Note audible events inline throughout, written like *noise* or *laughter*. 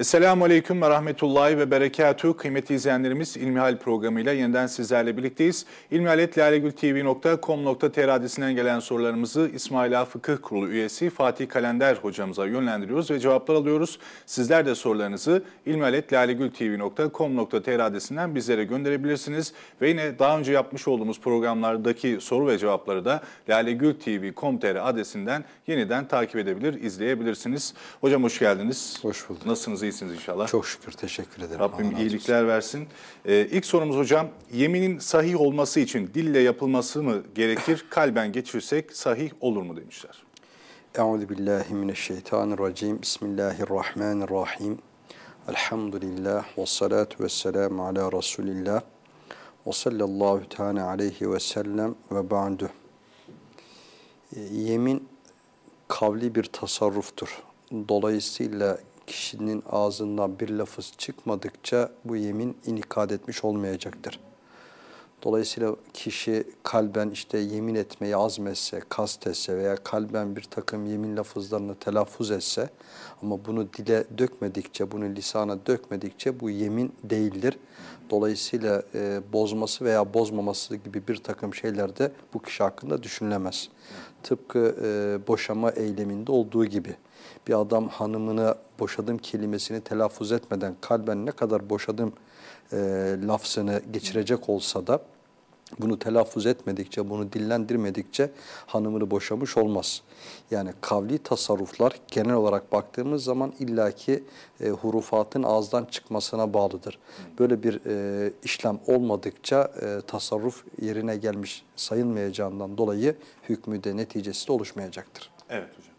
Esselamu Aleyküm ve Rahmetullahi ve Berekatuhu. Kıymetli izleyenlerimiz İlmihal programıyla yeniden sizlerle birlikteyiz. İlmihaletlalegültv.com.tr adresinden gelen sorularımızı İsmaila Fıkıh Kurulu üyesi Fatih Kalender hocamıza yönlendiriyoruz ve cevaplar alıyoruz. Sizler de sorularınızı ilmihaletlalegültv.com.tr adresinden bizlere gönderebilirsiniz. Ve yine daha önce yapmış olduğumuz programlardaki soru ve cevapları da lalegültv.com.tr adresinden yeniden takip edebilir, izleyebilirsiniz. Hocam hoş geldiniz. Hoş bulduk. Nasılsınız? iyisiniz inşallah. Çok şükür teşekkür ederim. Rabbim Allah iyilikler olsun. versin. Ee, ilk sorumuz hocam, yeminin sahih olması için dille yapılması mı gerekir, *coughs* kalben geçirsek sahih olur mu demişler. Euzu billahi mineşşeytanirracim. Bismillahirrahmanirrahim. Elhamdülillah ve salatu ve selamu ala Resulillah. Ve sallallahu teala aleyhi ve sellem ve ba'du. E, Yemin kavli bir tasarruftur. Dolayısıyla kişinin ağzından bir lafız çıkmadıkça bu yemin inikad etmiş olmayacaktır. Dolayısıyla kişi kalben işte yemin etmeyi azmetse, kastetse veya kalben bir takım yemin lafızlarını telaffuz etse ama bunu dile dökmedikçe, bunu lisana dökmedikçe bu yemin değildir. Dolayısıyla e, bozması veya bozmaması gibi bir takım şeyler de bu kişi hakkında düşünülemez. Tıpkı e, boşama eyleminde olduğu gibi bir adam hanımına boşadım kelimesini telaffuz etmeden kalben ne kadar boşadım e, lafzını geçirecek olsa da bunu telaffuz etmedikçe, bunu dillendirmedikçe hanımını boşamış olmaz. Yani kavli tasarruflar genel olarak baktığımız zaman illaki e, hurufatın ağızdan çıkmasına bağlıdır. Böyle bir e, işlem olmadıkça e, tasarruf yerine gelmiş sayılmayacağından dolayı hükmü de neticesi de oluşmayacaktır. Evet hocam.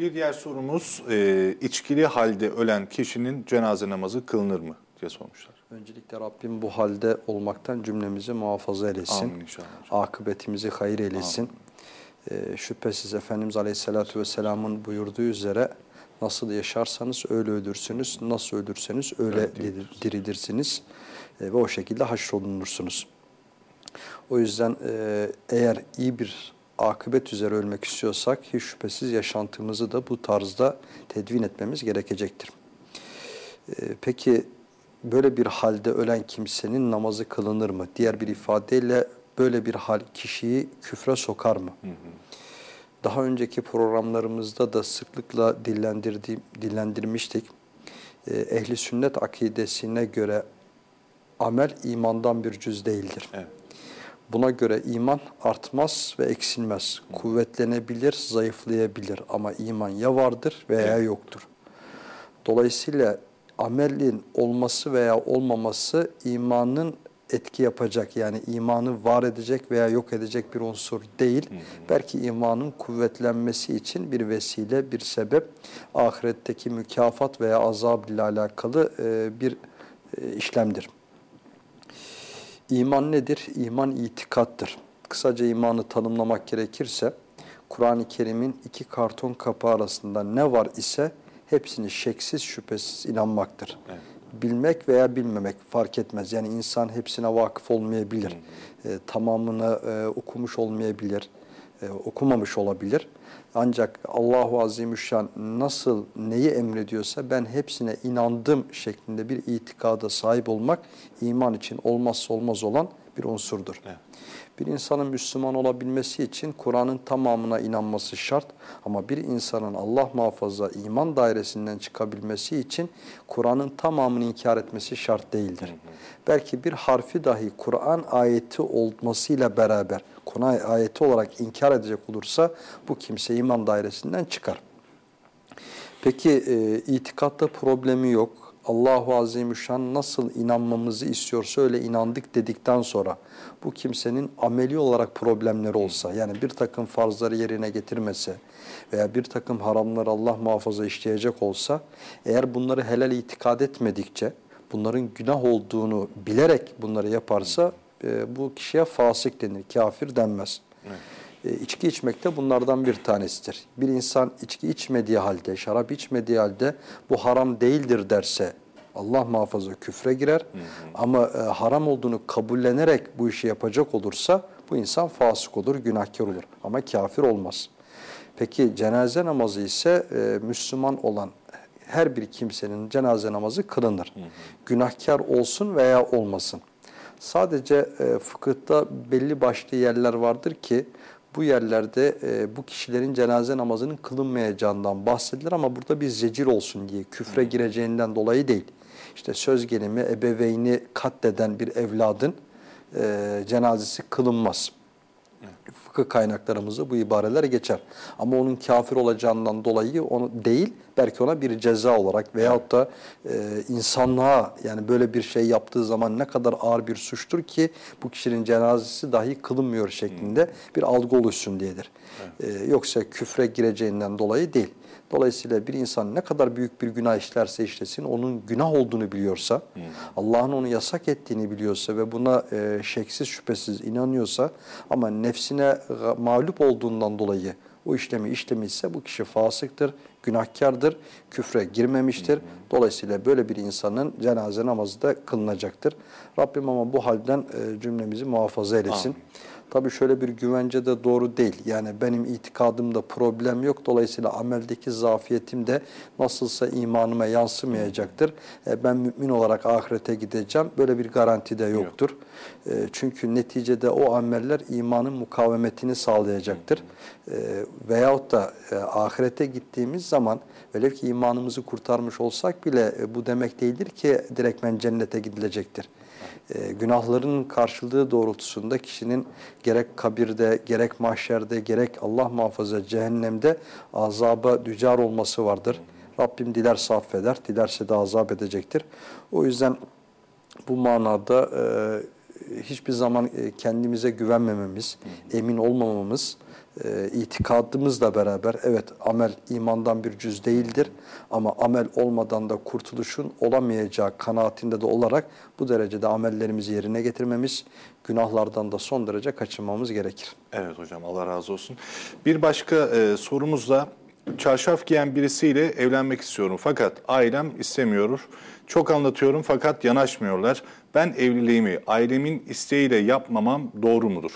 Bir diğer sorumuz, e, içkili halde ölen kişinin cenaze namazı kılınır mı diye sormuşlar. Öncelikle Rabbim bu halde olmaktan cümlemizi muhafaza eylesin. Amin inşallah hocam. Akıbetimizi hayır eylesin. Ee, şüphesiz Efendimiz Aleyhisselatü Vesselam'ın buyurduğu üzere nasıl yaşarsanız öyle ölürsünüz, nasıl ölürseniz öyle Evet, dir- dirilirsiniz Ee, ve o şekilde haşrolunursunuz. O yüzden e, eğer iyi bir akıbet üzere ölmek istiyorsak hiç şüphesiz yaşantımızı da bu tarzda tedvin etmemiz gerekecektir. Ee, Peki böyle bir halde ölen kimsenin namazı kılınır mı? Diğer bir ifadeyle böyle bir hal kişiyi küfre sokar mı? Daha önceki programlarımızda da sıklıkla dillendirdiğim, dillendirmiştik. Ee, Ehli sünnet akidesine göre amel imandan bir cüz değildir. Evet. Buna göre iman artmaz ve eksilmez. Kuvvetlenebilir, zayıflayabilir ama iman ya vardır veya yoktur. Dolayısıyla amelin olması veya olmaması imanın etki yapacak yani imanı var edecek veya yok edecek bir unsur değil. Belki imanın kuvvetlenmesi için bir vesile, bir sebep ahiretteki mükafat veya azab ile alakalı bir işlemdir. İman nedir? İman itikattır. Kısaca imanı tanımlamak gerekirse, Kur'an-ı Kerim'in iki karton kapağı arasında ne var ise hepsini şeksiz şüphesiz inanmaktır. Evet. Bilmek veya bilmemek fark etmez. Yani insan hepsine vakıf olmayabilir, e, tamamını e, okumuş olmayabilir, e, okumamış olabilir. Ancak Allahu Azimüşşan nasıl neyi emrediyorsa ben hepsine inandım şeklinde bir itikada sahip olmak iman için olmazsa olmaz olan bir unsurdur. Evet. Bir insanın Müslüman olabilmesi için Kur'an'ın tamamına inanması şart ama bir insanın Allah muhafaza iman dairesinden çıkabilmesi için Kur'an'ın tamamını inkar etmesi şart değildir. Belki bir harfi dahi Kur'an ayeti olmasıyla beraber Kur'an ayeti olarak inkar edecek olursa bu kimse iman dairesinden çıkar. Peki e, itikatta problemi yok. Allahu Azimüşşan nasıl inanmamızı istiyorsa öyle inandık dedikten sonra bu kimsenin ameli olarak problemleri olsa yani bir takım farzları yerine getirmese veya bir takım haramları Allah muhafaza işleyecek olsa eğer bunları helal itikad etmedikçe bunların günah olduğunu bilerek bunları yaparsa e, bu kişiye fasık denir, kafir denmez. E, içki içmek de bunlardan bir tanesidir. Bir insan içki içmediği halde, şarap içmediği halde bu haram değildir derse Allah muhafaza küfre girer. Ama e, haram olduğunu kabullenerek bu işi yapacak olursa bu insan fasık olur, günahkar olur. Ama kafir olmaz. Peki cenaze namazı ise e, Müslüman olan her bir kimsenin cenaze namazı kılınır. Günahkar olsun veya olmasın. Sadece e, fıkıhta belli başlı yerler vardır ki bu yerlerde e, bu kişilerin cenaze namazının kılınmayacağından bahsedilir ama burada bir zecir olsun diye küfre gireceğinden dolayı değil. İşte söz gelimi ebeveyni katleden bir evladın e, cenazesi kılınmaz. Fıkıh kaynaklarımızda bu ibareler geçer. Ama onun kafir olacağından dolayı onu değil, belki ona bir ceza olarak veyahut da e, insanlığa yani böyle bir şey yaptığı zaman ne kadar ağır bir suçtur ki bu kişinin cenazesi dahi kılınmıyor şeklinde bir algı oluşsun diyedir. E, yoksa küfre gireceğinden dolayı değil. Dolayısıyla bir insan ne kadar büyük bir günah işlerse işlesin, onun günah olduğunu biliyorsa, Allah'ın onu yasak ettiğini biliyorsa ve buna e, şeksiz şüphesiz inanıyorsa ama nefsine mağlup olduğundan dolayı o işlemi işlemişse bu kişi fasıktır, günahkardır, küfre girmemiştir. Dolayısıyla böyle bir insanın cenaze namazı da kılınacaktır. Rabbim ama bu halden e, cümlemizi muhafaza eylesin. Amin. Tabii şöyle bir güvence de doğru değil. Yani benim itikadımda problem yok. Dolayısıyla ameldeki zafiyetim de nasılsa imanıma yansımayacaktır. E, ben mümin olarak ahirete gideceğim. Böyle bir garanti de yoktur. Yok. E, çünkü neticede o ameller imanın mukavemetini sağlayacaktır. E, veyahut da e, ahirete gittiğimiz zaman velev ki imanımızı kurtarmış olsak bile e, bu demek değildir ki direktmen cennete gidilecektir e, günahların karşılığı doğrultusunda kişinin gerek kabirde, gerek mahşerde, gerek Allah muhafaza cehennemde azaba dücar olması vardır. Rabbim diler affeder, dilerse de azap edecektir. O yüzden bu manada e, hiçbir zaman e, kendimize güvenmememiz, emin olmamamız, e, itikadımızla beraber evet amel imandan bir cüz değildir ama amel olmadan da kurtuluşun olamayacağı kanaatinde de olarak bu derecede amellerimizi yerine getirmemiz, günahlardan da son derece kaçınmamız gerekir. Evet hocam Allah razı olsun. Bir başka e, sorumuz da çarşaf giyen birisiyle evlenmek istiyorum fakat ailem istemiyor. Çok anlatıyorum fakat yanaşmıyorlar. Ben evliliğimi ailemin isteğiyle yapmamam doğru mudur?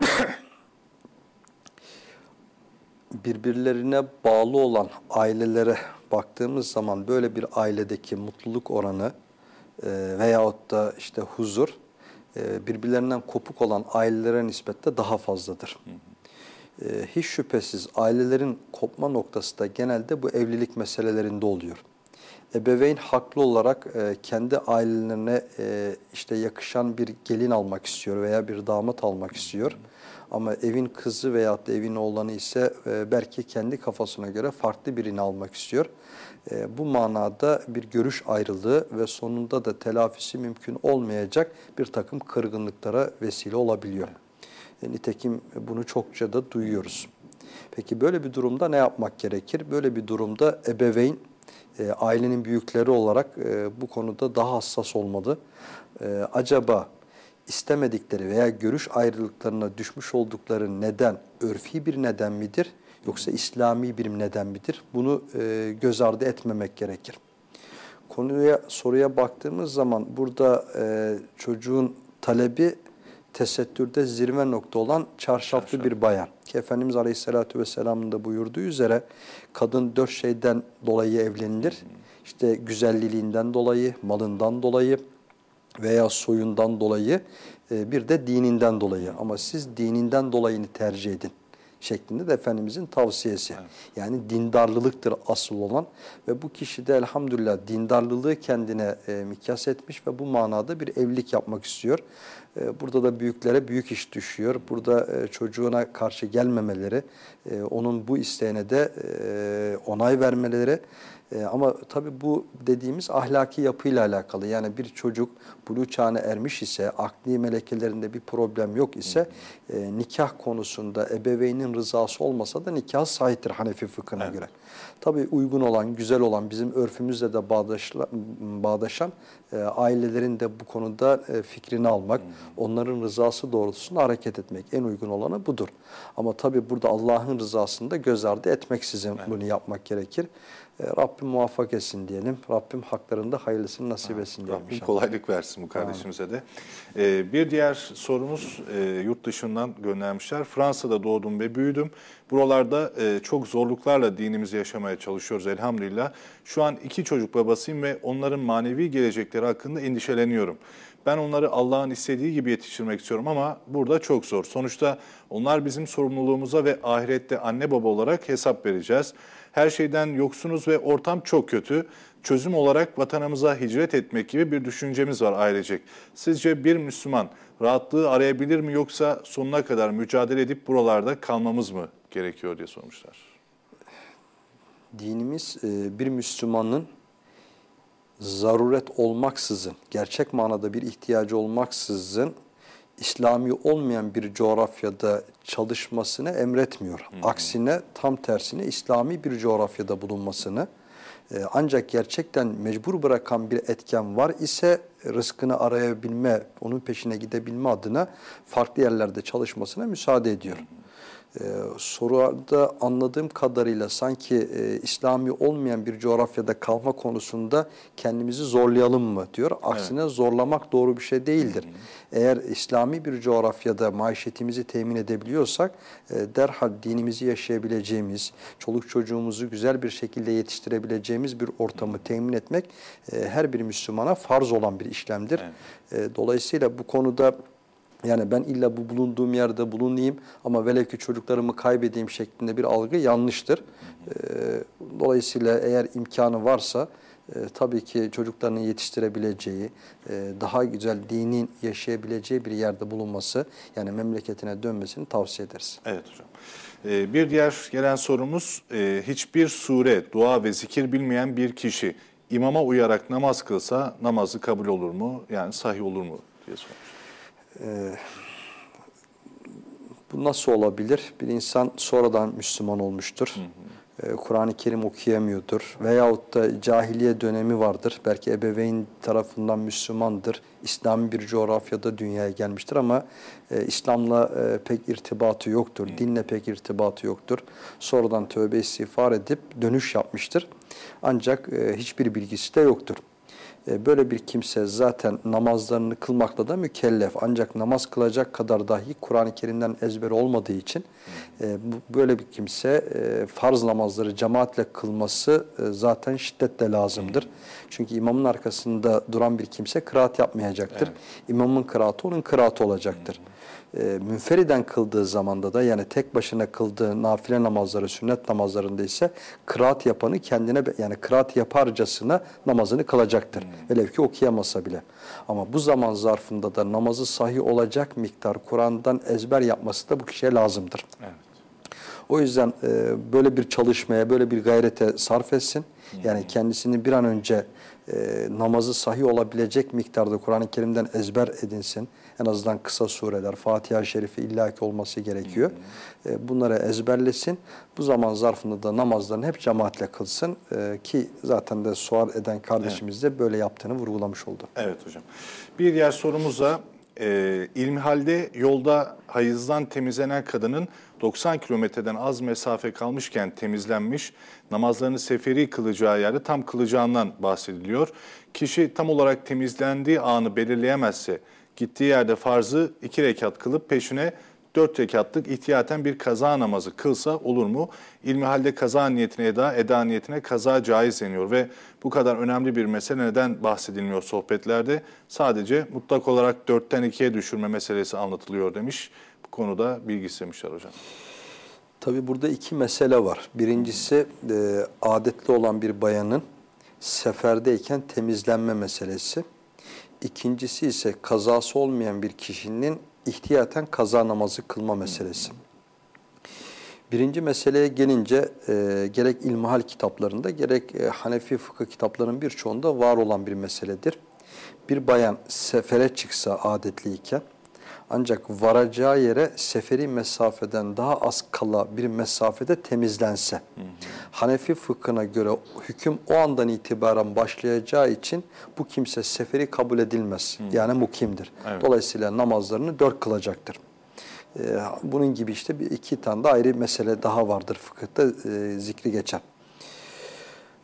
*coughs* birbirlerine bağlı olan ailelere baktığımız zaman böyle bir ailedeki mutluluk oranı e, veyahut da işte huzur e, birbirlerinden kopuk olan ailelere nispetle daha fazladır. E, hiç şüphesiz ailelerin kopma noktası da genelde bu evlilik meselelerinde oluyor. Ebeveyn haklı olarak e, kendi ailelerine e, işte yakışan bir gelin almak istiyor veya bir damat almak istiyor. Ama evin kızı veyahut da evin oğlanı ise e, belki kendi kafasına göre farklı birini almak istiyor. E, bu manada bir görüş ayrılığı ve sonunda da telafisi mümkün olmayacak bir takım kırgınlıklara vesile olabiliyor. E, nitekim bunu çokça da duyuyoruz. Peki böyle bir durumda ne yapmak gerekir? Böyle bir durumda ebeveyn e, ailenin büyükleri olarak e, bu konuda daha hassas olmalı. E, acaba istemedikleri veya görüş ayrılıklarına düşmüş oldukları neden örfi bir neden midir yoksa İslami bir neden midir? Bunu e, göz ardı etmemek gerekir. Konuya soruya baktığımız zaman burada e, çocuğun talebi tesettürde zirve nokta olan çarşaflı Çarşaf. bir bayan. Ki Efendimiz Aleyhisselatü Vesselam'ın da buyurduğu üzere kadın dört şeyden dolayı evlenilir. İşte güzelliğinden dolayı, malından dolayı, veya soyundan dolayı e, bir de dininden dolayı ama siz dininden dolayını tercih edin şeklinde de Efendimizin tavsiyesi. Evet. Yani dindarlılıktır asıl olan ve bu kişi de elhamdülillah dindarlılığı kendine e, mikyas etmiş ve bu manada bir evlilik yapmak istiyor. E, burada da büyüklere büyük iş düşüyor. Burada e, çocuğuna karşı gelmemeleri, e, onun bu isteğine de e, onay vermeleri e, ama tabii bu dediğimiz ahlaki yapıyla alakalı. Yani bir çocuk buluğ çağına ermiş ise, akli melekelerinde bir problem yok ise e, nikah konusunda ebeveynin rızası olmasa da nikah sahiptir Hanefi fıkhına evet. göre. Tabii uygun olan, güzel olan, bizim örfümüzle de bağdaşla, bağdaşan e, ailelerin de bu konuda e, fikrini almak, hmm. onların rızası doğrultusunda hareket etmek en uygun olanı budur. Ama tabii burada Allah'ın rızasını da göz ardı etmeksizin evet. bunu yapmak gerekir. E, Rabbim muvaffak etsin diyelim. Rabbim haklarında hayırlısını nasip etsin diyelim. Rabbim inşallah. kolaylık versin bu kardeşimize de. Ee, bir diğer sorumuz e, yurt dışından göndermişler. Fransa'da doğdum ve büyüdüm. Buralarda e, çok zorluklarla dinimizi yaşamaya çalışıyoruz elhamdülillah. Şu an iki çocuk babasıyım ve onların manevi gelecekleri hakkında endişeleniyorum. Ben onları Allah'ın istediği gibi yetiştirmek istiyorum ama burada çok zor. Sonuçta onlar bizim sorumluluğumuza ve ahirette anne baba olarak hesap vereceğiz. Her şeyden yoksunuz ve ortam çok kötü. Çözüm olarak vatanımıza hicret etmek gibi bir düşüncemiz var ailecek. Sizce bir Müslüman rahatlığı arayabilir mi yoksa sonuna kadar mücadele edip buralarda kalmamız mı gerekiyor diye sormuşlar. Dinimiz e, bir Müslümanın zaruret olmaksızın, gerçek manada bir ihtiyacı olmaksızın İslami olmayan bir coğrafyada çalışmasını emretmiyor. Aksine tam tersine İslami bir coğrafyada bulunmasını e, ancak gerçekten mecbur bırakan bir etken var ise rızkını arayabilme, onun peşine gidebilme adına farklı yerlerde çalışmasına müsaade ediyor. Ee, soruda anladığım kadarıyla sanki e, İslami olmayan bir coğrafyada kalma konusunda kendimizi zorlayalım mı diyor. Aksine zorlamak doğru bir şey değildir. Eğer İslami bir coğrafyada maişetimizi temin edebiliyorsak e, derhal dinimizi yaşayabileceğimiz, çoluk çocuğumuzu güzel bir şekilde yetiştirebileceğimiz bir ortamı temin etmek e, her bir Müslümana farz olan bir işlemdir. E, dolayısıyla bu konuda yani ben illa bu bulunduğum yerde bulunayım ama velev ki çocuklarımı kaybedeyim şeklinde bir algı yanlıştır. Ee, dolayısıyla eğer imkanı varsa e, tabii ki çocuklarını yetiştirebileceği, e, daha güzel dinin yaşayabileceği bir yerde bulunması yani memleketine dönmesini tavsiye ederiz. Evet hocam. Ee, bir diğer gelen sorumuz e, hiçbir sure, dua ve zikir bilmeyen bir kişi imama uyarak namaz kılsa namazı kabul olur mu? Yani sahih olur mu diye sormuş. Ee, bu nasıl olabilir? Bir insan sonradan Müslüman olmuştur. Ee, Kur'an-ı Kerim okuyamıyordur. Veyahut da cahiliye dönemi vardır. Belki ebeveyn tarafından Müslümandır. İslami bir coğrafyada dünyaya gelmiştir ama e, İslam'la e, pek irtibatı yoktur. Dinle pek irtibatı yoktur. Sonradan tövbe istiğfar edip dönüş yapmıştır. Ancak e, hiçbir bilgisi de yoktur. E, Böyle bir kimse zaten namazlarını kılmakla da mükellef. Ancak namaz kılacak kadar dahi Kur'an-ı Kerim'den ezberi olmadığı için e, böyle bir kimse e, farz namazları cemaatle kılması zaten şiddetle lazımdır. Çünkü imamın arkasında duran bir kimse kıraat yapmayacaktır. İmamın kıraatı onun kıraatı olacaktır. E, münferiden kıldığı zamanda da yani tek başına kıldığı nafile namazları, sünnet namazlarında ise kıraat yapanı kendine yani kıraat yaparcasına namazını kılacaktır. Velev ki okuyamasa bile. Ama bu zaman zarfında da namazı sahih olacak miktar Kur'an'dan ezber yapması da bu kişiye lazımdır. Evet. O yüzden e, böyle bir çalışmaya, böyle bir gayrete sarf etsin. Yani kendisini bir an önce e, namazı sahih olabilecek miktarda Kur'an-ı Kerim'den ezber edinsin. En azından kısa sureler, Fatiha-i Şerifi illaki olması gerekiyor. E, bunları ezberlesin. Bu zaman zarfında da namazlarını hep cemaatle kılsın. E, ki zaten de sual eden kardeşimiz de böyle yaptığını vurgulamış oldu. Evet hocam. Bir diğer sorumuza e, ilmihalde yolda hayızdan temizlenen kadının 90 kilometreden az mesafe kalmışken temizlenmiş, namazlarını seferi kılacağı yerde tam kılacağından bahsediliyor. Kişi tam olarak temizlendiği anı belirleyemezse gittiği yerde farzı iki rekat kılıp peşine dört rekatlık ihtiyaten bir kaza namazı kılsa olur mu? İlmihalde kaza niyetine eda, eda niyetine kaza caiz deniyor ve bu kadar önemli bir mesele neden bahsedilmiyor sohbetlerde? Sadece mutlak olarak dörtten ikiye düşürme meselesi anlatılıyor demiş. Konuda bilgi istemişler hocam. Tabii burada iki mesele var. Birincisi e, adetli olan bir bayanın seferdeyken temizlenme meselesi. İkincisi ise kazası olmayan bir kişinin ihtiyaten kaza namazı kılma meselesi. Birinci meseleye gelince e, gerek ilmihal kitaplarında gerek e, Hanefi fıkıh kitaplarının birçoğunda var olan bir meseledir. Bir bayan sefere çıksa adetliyken ancak varacağı yere seferi mesafeden daha az kala bir mesafede temizlense. Hanefi fıkhına göre hüküm o andan itibaren başlayacağı için bu kimse seferi kabul edilmez. Yani mukimdir. Evet. Dolayısıyla namazlarını dört kılacaktır. Ee, bunun gibi işte bir iki tane de ayrı mesele daha vardır fıkıhta e, zikri geçen.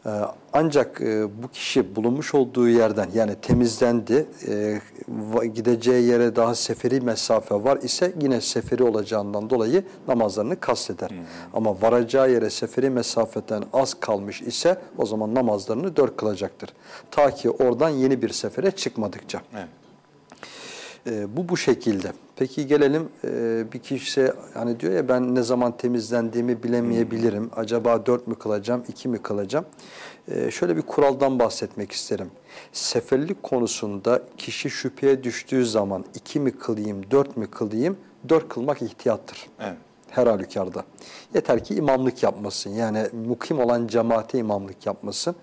Ee, ancak e, bu kişi bulunmuş olduğu yerden yani temizlendi, e, gideceği yere daha seferi mesafe var ise yine seferi olacağından dolayı namazlarını kasteder. Ama varacağı yere seferi mesafeden az kalmış ise o zaman namazlarını dört kılacaktır. Ta ki oradan yeni bir sefere çıkmadıkça. Evet. E, bu bu şekilde. Peki gelelim e, bir kişi hani diyor ya ben ne zaman temizlendiğimi bilemeyebilirim. Acaba dört mü kılacağım, iki mi kılacağım? E, şöyle bir kuraldan bahsetmek isterim. Seferlik konusunda kişi şüpheye düştüğü zaman iki mi kılayım, dört mü kılayım? Dört kılmak ihtiyattır. Evet. Her halükarda. Yeter ki imamlık yapmasın. Yani mukim olan cemaate imamlık yapmasın.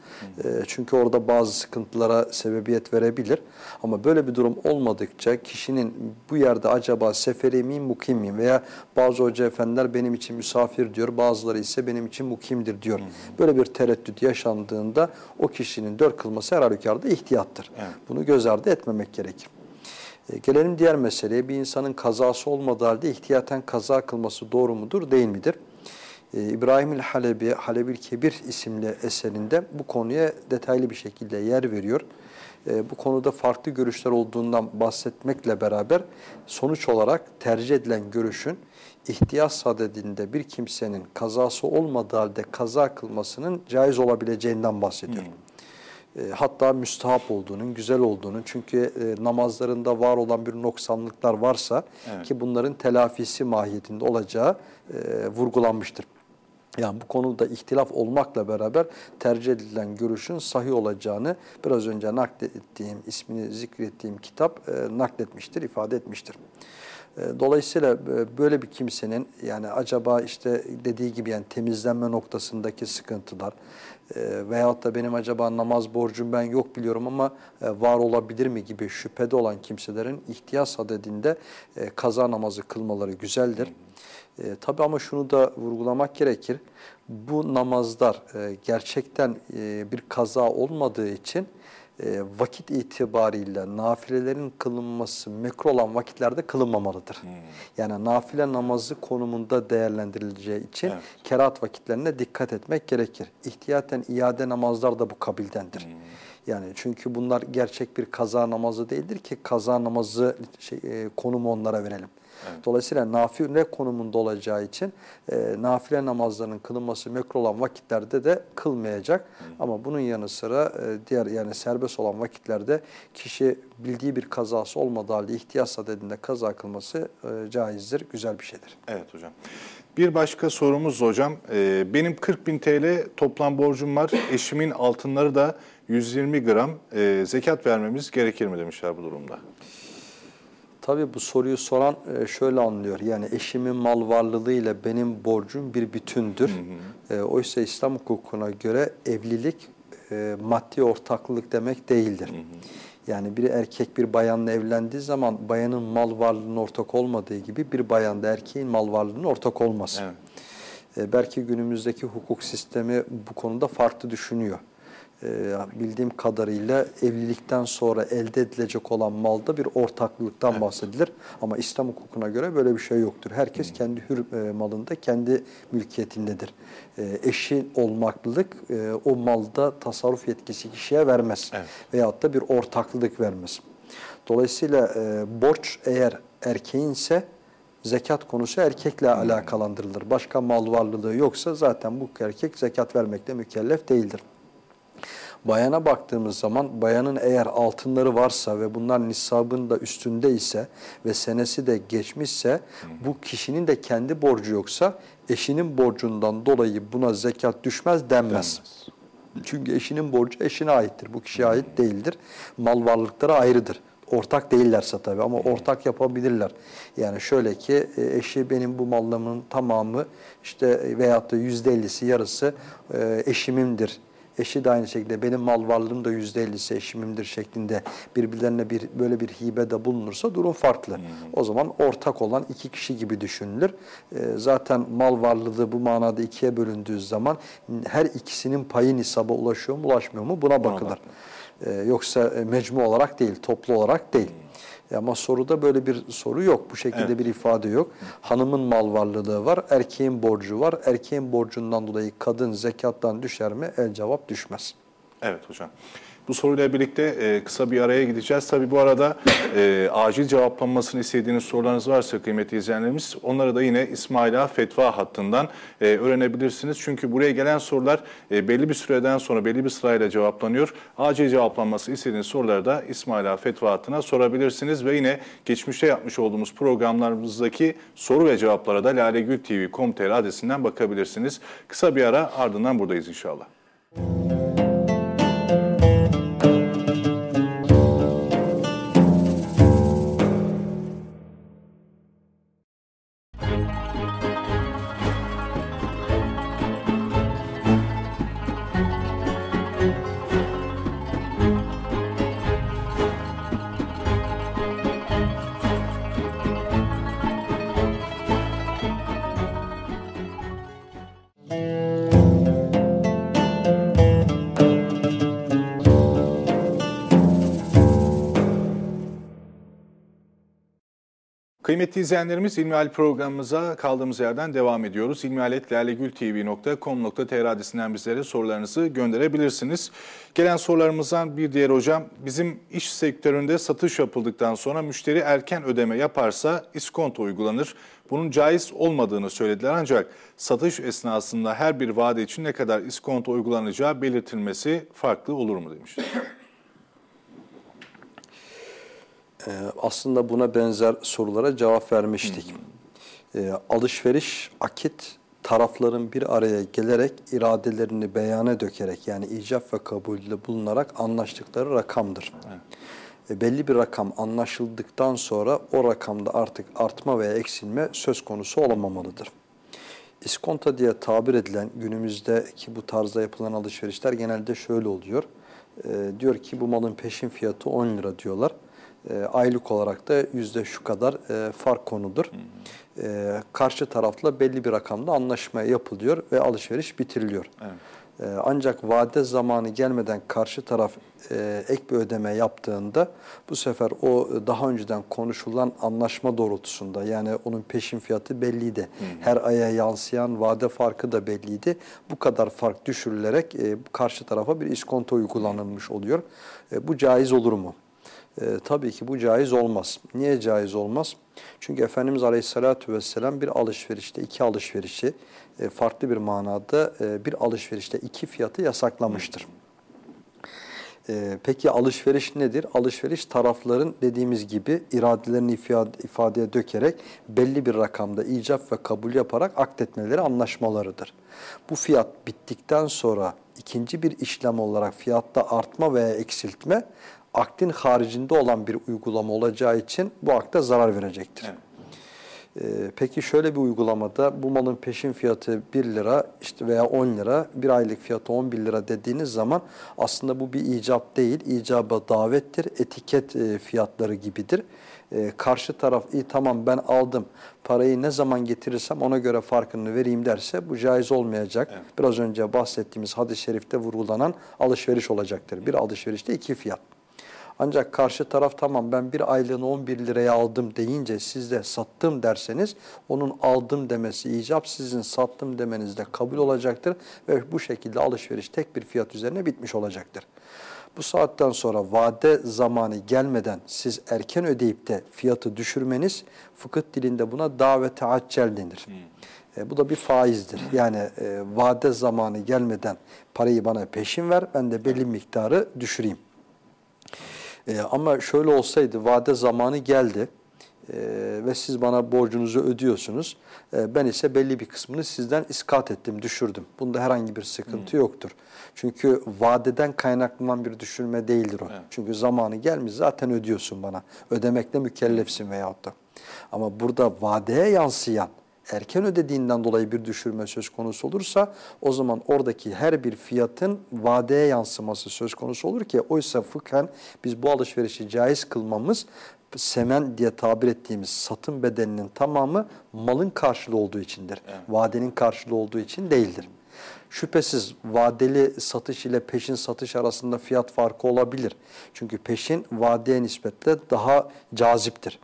Ee, çünkü orada bazı sıkıntılara sebebiyet verebilir. Ama böyle bir durum olmadıkça kişinin bu yerde acaba seferi miyim, mukim miyim? Veya bazı hoca efendiler benim için misafir diyor, bazıları ise benim için mukimdir diyor. Böyle bir tereddüt yaşandığında o kişinin dört kılması her halükarda ihtiyattır. Evet. Bunu göz ardı etmemek gerekir. E, Gelelim diğer meseleye. Bir insanın kazası olmadığı halde ihtiyaten kaza kılması doğru mudur, değil midir? E, İbrahim Halebi, Halebil Kebir isimli eserinde bu konuya detaylı bir şekilde yer veriyor. E, bu konuda farklı görüşler olduğundan bahsetmekle beraber sonuç olarak tercih edilen görüşün ihtiyaç sadedinde bir kimsenin kazası olmadığı halde kaza kılmasının caiz olabileceğinden bahsediyor. E, hatta müstahap olduğunun, güzel olduğunun çünkü e, namazlarında var olan bir noksanlıklar varsa Evet. ki bunların telafisi mahiyetinde olacağı e, vurgulanmıştır. Yani bu konuda ihtilaf olmakla beraber tercih edilen görüşün sahih olacağını biraz önce naklettiğim, ismini zikrettiğim kitap e, nakletmiştir, ifade etmiştir. E, Dolayısıyla e, böyle bir kimsenin yani acaba işte dediği gibi yani temizlenme noktasındaki sıkıntılar e, veyahut da benim acaba namaz borcum ben yok biliyorum ama e, var olabilir mi gibi şüphede olan kimselerin ihtiyaç sadedinde e, kaza namazı kılmaları güzeldir. E, tabii ama şunu da vurgulamak gerekir. Bu namazlar e, gerçekten e, bir kaza olmadığı için e, vakit itibariyle nafilelerin kılınması mekruh olan vakitlerde kılınmamalıdır. Yani nafile namazı konumunda değerlendirileceği için Evet. kerat vakitlerine dikkat etmek gerekir. İhtiyaten iade namazlar da bu kabildendir. Yani çünkü bunlar gerçek bir kaza namazı değildir ki kaza namazı şey, e, konumu onlara verelim. Dolayısıyla nafile konumunda olacağı için e, nafile namazlarının kılınması mekruh olan vakitlerde de kılmayacak. Ama bunun yanı sıra e, diğer yani serbest olan vakitlerde kişi bildiği bir kazası olmadığı halde ihtiyaç sadedinde kaza kılması e, caizdir, güzel bir şeydir. Evet hocam. Bir başka sorumuz hocam. Ee, benim 40 bin TL toplam borcum var. Eşimin altınları da 120 gram e, zekat vermemiz gerekir mi demişler bu durumda. Tabii bu soruyu soran e, şöyle anlıyor. Yani eşimin mal varlığı ile benim borcum bir bütündür. E, oysa İslam hukukuna göre evlilik e, maddi ortaklık demek değildir. Yani bir erkek bir bayanla evlendiği zaman bayanın mal varlığının ortak olmadığı gibi bir bayan da erkeğin mal varlığının ortak olmaz. Evet. E, belki günümüzdeki hukuk sistemi bu konuda farklı düşünüyor. E, bildiğim kadarıyla evlilikten sonra elde edilecek olan malda bir ortaklıktan bahsedilir. Ama İslam hukukuna göre böyle bir şey yoktur. Herkes kendi hür e, malında, kendi mülkiyetindedir. E, eşi olmaklılık e, o malda tasarruf yetkisi kişiye vermez. Evet. Veyahut da bir ortaklılık vermez. Dolayısıyla e, borç eğer erkeğinse zekat konusu erkekle alakalandırılır. Başka mal varlığı yoksa zaten bu erkek zekat vermekle mükellef değildir. Bayana baktığımız zaman bayanın eğer altınları varsa ve bunlar nisabın da üstünde ise ve senesi de geçmişse bu kişinin de kendi borcu yoksa eşinin borcundan dolayı buna zekat düşmez denmez. Çünkü eşinin borcu eşine aittir. Bu kişiye ait değildir. Mal varlıkları ayrıdır. Ortak değillerse tabii ama ortak yapabilirler. Yani şöyle ki e, eşi benim bu mallarımın tamamı işte veyahut da yüzde ellisi yarısı e, eşimindir. Eşi de aynı şekilde benim mal varlığım da yüzde ellisi eşimimdir şeklinde birbirlerine bir böyle bir hibede bulunursa durum farklı. O zaman ortak olan iki kişi gibi düşünülür. E, zaten mal varlığı bu manada ikiye bölündüğü zaman her ikisinin payı nisaba ulaşıyor mu ulaşmıyor mu buna bakılır. E, yoksa e, mecmu olarak değil, toplu olarak değil. E Ama soruda böyle bir soru yok. Bu şekilde Evet. bir ifade yok. Hanımın mal varlılığı var, erkeğin borcu var. Erkeğin borcundan dolayı kadın zekattan düşer mi? El cevap düşmez. Evet hocam. Bu soruyla birlikte e, kısa bir araya gideceğiz. Tabii bu arada e, acil cevaplanmasını istediğiniz sorularınız varsa kıymetli izleyenlerimiz onları da yine İsmail Ağa Fetva hattından e, öğrenebilirsiniz. Çünkü buraya gelen sorular e, belli bir süreden sonra belli bir sırayla cevaplanıyor. Acil cevaplanması istediğiniz soruları da İsmail Ağa Fetva hattına sorabilirsiniz. Ve yine geçmişte yapmış olduğumuz programlarımızdaki soru ve cevaplara da lalegültv.com.tr adresinden bakabilirsiniz. Kısa bir ara ardından buradayız inşallah. Kıymetli izleyenlerimiz İlmihal programımıza kaldığımız yerden devam ediyoruz. ilmihaletlalegültv.com.tr adresinden bizlere sorularınızı gönderebilirsiniz. Gelen sorularımızdan bir diğer hocam, bizim iş sektöründe satış yapıldıktan sonra müşteri erken ödeme yaparsa iskonto uygulanır. Bunun caiz olmadığını söylediler ancak satış esnasında her bir vade için ne kadar iskonto uygulanacağı belirtilmesi farklı olur mu demişler. Ee, aslında buna benzer sorulara cevap vermiştik. Ee, alışveriş, akit tarafların bir araya gelerek iradelerini beyana dökerek yani icap ve kabulde bulunarak anlaştıkları rakamdır. E, belli bir rakam anlaşıldıktan sonra o rakamda artık artma veya eksilme söz konusu olamamalıdır. İskonto diye tabir edilen günümüzdeki bu tarzda yapılan alışverişler genelde şöyle oluyor. E, diyor ki bu malın peşin fiyatı 10 lira diyorlar. E, aylık olarak da yüzde şu kadar e, fark konudur. E, karşı tarafla belli bir rakamda anlaşma yapılıyor ve alışveriş bitiriliyor. Evet. E, ancak vade zamanı gelmeden karşı taraf e, ek bir ödeme yaptığında bu sefer o e, daha önceden konuşulan anlaşma doğrultusunda yani onun peşin fiyatı belliydi. Her aya yansıyan vade farkı da belliydi. Bu kadar fark düşürülerek e, karşı tarafa bir iskonto uygulanılmış oluyor. E, bu caiz olur mu? E, tabii ki bu caiz olmaz. Niye caiz olmaz? Çünkü Efendimiz Aleyhisselatü Vesselam bir alışverişte iki alışverişi e, farklı bir manada e, bir alışverişte iki fiyatı yasaklamıştır. E, peki alışveriş nedir? Alışveriş tarafların dediğimiz gibi iradelerini ifade, ifadeye dökerek belli bir rakamda icap ve kabul yaparak akdetmeleri anlaşmalarıdır. Bu fiyat bittikten sonra ikinci bir işlem olarak fiyatta artma veya eksiltme akdin haricinde olan bir uygulama olacağı için bu akta zarar verecektir. Evet. Ee, peki şöyle bir uygulamada bu malın peşin fiyatı 1 lira işte veya 10 lira, bir aylık fiyatı 11 lira dediğiniz zaman aslında bu bir icap değil, icaba davettir, etiket e, fiyatları gibidir. E, karşı taraf iyi tamam ben aldım, parayı ne zaman getirirsem ona göre farkını vereyim derse bu caiz olmayacak. Evet. Biraz önce bahsettiğimiz hadis-i şerifte vurgulanan alışveriş olacaktır. Bir alışverişte iki fiyat. Ancak karşı taraf tamam ben bir aylığını 11 liraya aldım deyince siz de sattım derseniz onun aldım demesi icap sizin sattım demeniz de kabul olacaktır ve bu şekilde alışveriş tek bir fiyat üzerine bitmiş olacaktır. Bu saatten sonra vade zamanı gelmeden siz erken ödeyip de fiyatı düşürmeniz fıkıh dilinde buna davete accel denir. E, bu da bir faizdir. Yani e, vade zamanı gelmeden parayı bana peşin ver ben de belli miktarı düşüreyim. E, ama şöyle olsaydı vade zamanı geldi e, ve siz bana borcunuzu ödüyorsunuz. E, ben ise belli bir kısmını sizden iskat ettim, düşürdüm. Bunda herhangi bir sıkıntı yoktur. Çünkü vadeden kaynaklanan bir düşürme değildir o. Evet. Çünkü zamanı gelmiş zaten ödüyorsun bana. Ödemekle mükellefsin veyahut da. Ama burada vadeye yansıyan erken ödediğinden dolayı bir düşürme söz konusu olursa o zaman oradaki her bir fiyatın vadeye yansıması söz konusu olur ki oysa fıkhen biz bu alışverişi caiz kılmamız semen diye tabir ettiğimiz satın bedelinin tamamı malın karşılığı olduğu içindir. Vadenin karşılığı olduğu için değildir. Şüphesiz vadeli satış ile peşin satış arasında fiyat farkı olabilir. Çünkü peşin vadeye nispetle daha caziptir.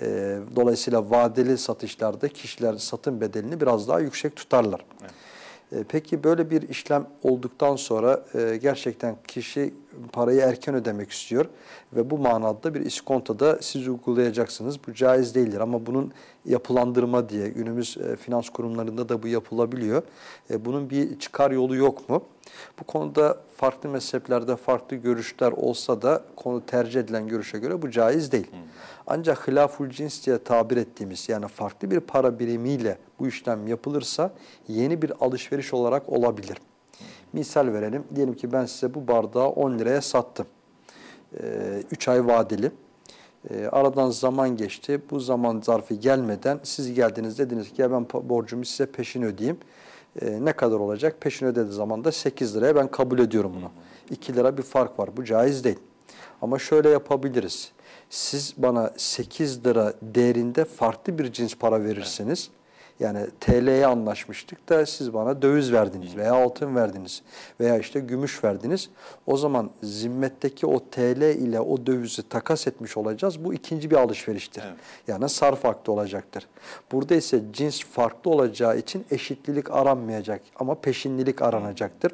Ee, dolayısıyla vadeli satışlarda kişiler satın bedelini biraz daha yüksek tutarlar. Evet. E, peki böyle bir işlem olduktan sonra e, gerçekten kişi parayı erken ödemek istiyor ve bu manada bir iskontoda siz uygulayacaksınız. Bu caiz değildir ama bunun yapılandırma diye günümüz e, finans kurumlarında da bu yapılabiliyor. Bunun bir çıkar yolu yok mu? Bu konuda farklı mezheplerde farklı görüşler olsa da konu tercih edilen görüşe göre bu caiz değil. Hmm. Ancak hilaful cins diye tabir ettiğimiz yani farklı bir para birimiyle bu işlem yapılırsa yeni bir alışveriş olarak olabilir. Misal verelim. Diyelim ki ben size bu bardağı 10 liraya sattım. 3 ee, ay vadeli. Ee, aradan zaman geçti. Bu zaman zarfı gelmeden siz geldiniz dediniz ki ya ben borcumu size peşin ödeyeyim. Ee, ne kadar olacak? Peşin ödediği zaman da 8 liraya ben kabul ediyorum bunu. 2 lira bir fark var. Bu caiz değil. Ama şöyle yapabiliriz siz bana 8 lira değerinde farklı bir cins para verirseniz, yani TL'ye anlaşmıştık da siz bana döviz verdiniz veya altın verdiniz veya işte gümüş verdiniz. O zaman zimmetteki o TL ile o dövizi takas etmiş olacağız. Bu ikinci bir alışveriştir. Evet. Yani sarf akti olacaktır. Burada ise cins farklı olacağı için eşitlilik aranmayacak ama peşinlilik aranacaktır.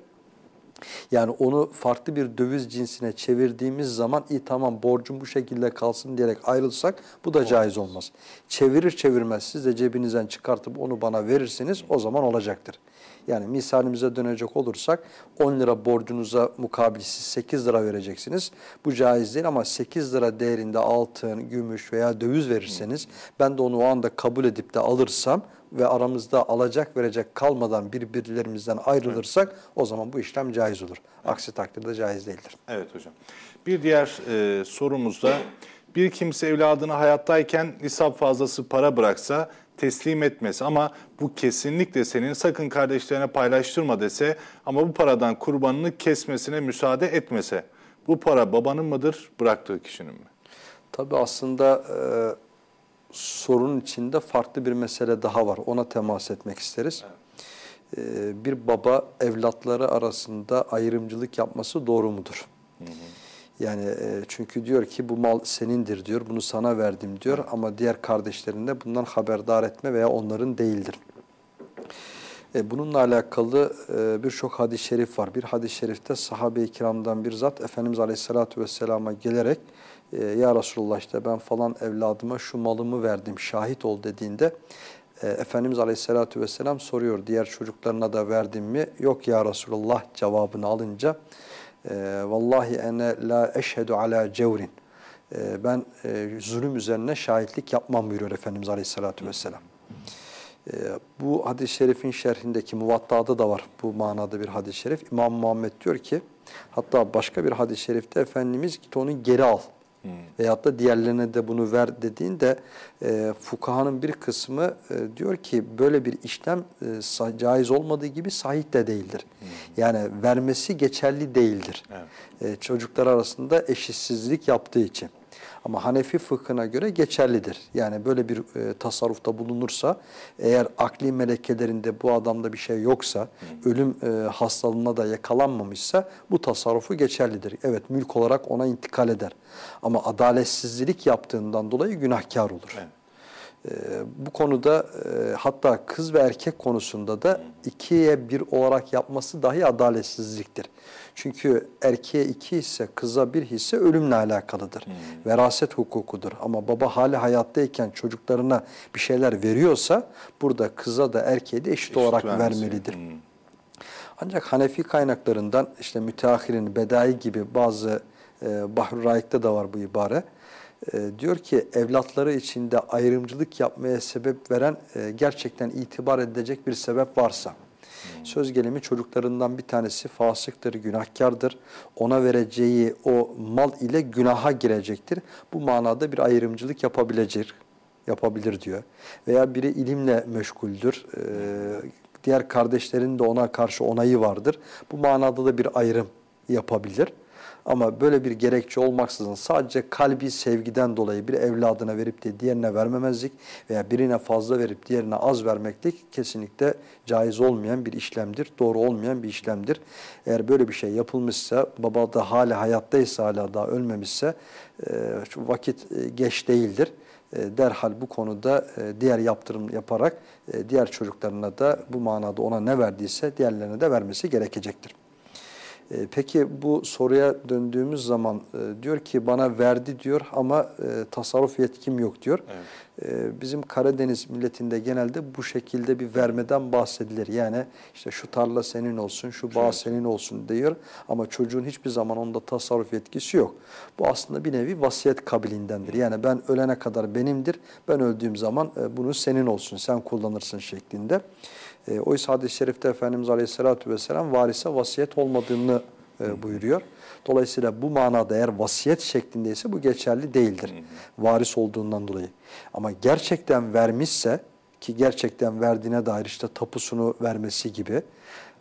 Yani onu farklı bir döviz cinsine çevirdiğimiz zaman iyi tamam borcum bu şekilde kalsın diyerek ayrılsak bu da caiz olmaz. Çevirir çevirmez siz de cebinizden çıkartıp onu bana verirsiniz o zaman olacaktır. Yani misalimize dönecek olursak 10 lira borcunuza mukabil siz 8 lira vereceksiniz. Bu caiz değil ama 8 lira değerinde altın, gümüş veya döviz verirseniz ben de onu o anda kabul edip de alırsam ve aramızda alacak verecek kalmadan birbirlerimizden ayrılırsak evet. o zaman bu işlem caiz olur. Evet. Aksi takdirde caiz değildir. Evet hocam. Bir diğer e, sorumuzda bir kimse evladına hayattayken nisap fazlası para bıraksa teslim etmesi ama bu kesinlikle senin sakın kardeşlerine paylaştırma dese ama bu paradan kurbanını kesmesine müsaade etmese bu para babanın mıdır bıraktığı kişinin mi? Tabi aslında e, sorunun içinde farklı bir mesele daha var. Ona temas etmek isteriz. Evet. Ee, bir baba evlatları arasında ayrımcılık yapması doğru mudur? Hı hı. Yani e, çünkü diyor ki bu mal senindir diyor, bunu sana verdim diyor evet. ama diğer kardeşlerinde bundan haberdar etme veya onların değildir. E, bununla alakalı e, birçok hadis-i şerif var. Bir hadis-i şerifte sahabe-i kiramdan bir zat Efendimiz Aleyhisselatü Vesselam'a gelerek e, ya Resulullah işte ben falan evladıma şu malımı verdim şahit ol dediğinde e, Efendimiz Aleyhisselatü Vesselam soruyor diğer çocuklarına da verdim mi? Yok ya Resulullah cevabını alınca e, vallahi ene la eşhedü ala cevrin e, ben e, zulüm üzerine şahitlik yapmam buyuruyor Efendimiz Aleyhisselatü Vesselam. E, bu hadis-i şerifin şerhindeki muvattada da var bu manada bir hadis-i şerif. İmam Muhammed diyor ki hatta başka bir hadis-i şerifte Efendimiz git onu geri al Hmm. Veyahut da diğerlerine de bunu ver dediğinde e, fukahanın bir kısmı e, diyor ki böyle bir işlem e, caiz olmadığı gibi sahih de değildir. Hmm. Yani vermesi geçerli değildir. Evet. E, çocuklar arasında eşitsizlik yaptığı için. Ama Hanefi fıkhına göre geçerlidir. Yani böyle bir e, tasarrufta bulunursa eğer akli melekelerinde bu adamda bir şey yoksa, Hı. ölüm e, hastalığına da yakalanmamışsa bu tasarrufu geçerlidir. Evet mülk olarak ona intikal eder. Ama adaletsizlik yaptığından dolayı günahkar olur. Evet. Ee, bu konuda e, hatta kız ve erkek konusunda da ikiye bir olarak yapması dahi adaletsizliktir. Çünkü erkeğe iki hisse, kıza bir hisse ölümle alakalıdır. Hmm. Veraset hukukudur. Ama baba hali hayattayken çocuklarına bir şeyler veriyorsa burada kıza da erkeğe de eşit, eşit olarak vermesi. vermelidir. Hmm. Ancak Hanefi kaynaklarından işte müteahhirin, bedai gibi bazı e, Bahru Raik'te de var bu ibare e, diyor ki evlatları içinde ayrımcılık yapmaya sebep veren e, gerçekten itibar edilecek bir sebep varsa söz gelimi çocuklarından bir tanesi fasıktır, günahkardır. Ona vereceği o mal ile günaha girecektir. Bu manada bir ayrımcılık yapabilecek, yapabilir diyor. Veya biri ilimle meşguldür. Ee, diğer kardeşlerin de ona karşı onayı vardır. Bu manada da bir ayrım yapabilir. Ama böyle bir gerekçe olmaksızın sadece kalbi sevgiden dolayı bir evladına verip de diğerine vermemezlik veya birine fazla verip diğerine az vermeklik kesinlikle caiz olmayan bir işlemdir. Doğru olmayan bir işlemdir. Eğer böyle bir şey yapılmışsa, baba da hala hayattaysa hala daha ölmemişse e, vakit e, geç değildir. E, derhal bu konuda diğer yaptırım yaparak diğer çocuklarına da bu manada ona ne verdiyse diğerlerine de vermesi gerekecektir. E, Peki bu soruya döndüğümüz zaman e, diyor ki bana verdi diyor ama e, tasarruf yetkim yok diyor. E, Bizim Karadeniz milletinde genelde bu şekilde bir vermeden bahsedilir. Yani işte şu tarla senin olsun, şu bağ senin olsun diyor ama çocuğun hiçbir zaman onda tasarruf yetkisi yok. Bu aslında bir nevi vasiyet kabiliğindendir. Yani ben ölene kadar benimdir, ben öldüğüm zaman e, bunu senin olsun, sen kullanırsın şeklinde. E, oysa hadis-i şerifte Efendimiz Aleyhisselatü Vesselam varise vasiyet olmadığını e, buyuruyor. Dolayısıyla bu manada eğer vasiyet şeklindeyse bu geçerli değildir. Varis olduğundan dolayı. Ama gerçekten vermişse ki gerçekten verdiğine dair işte tapusunu vermesi gibi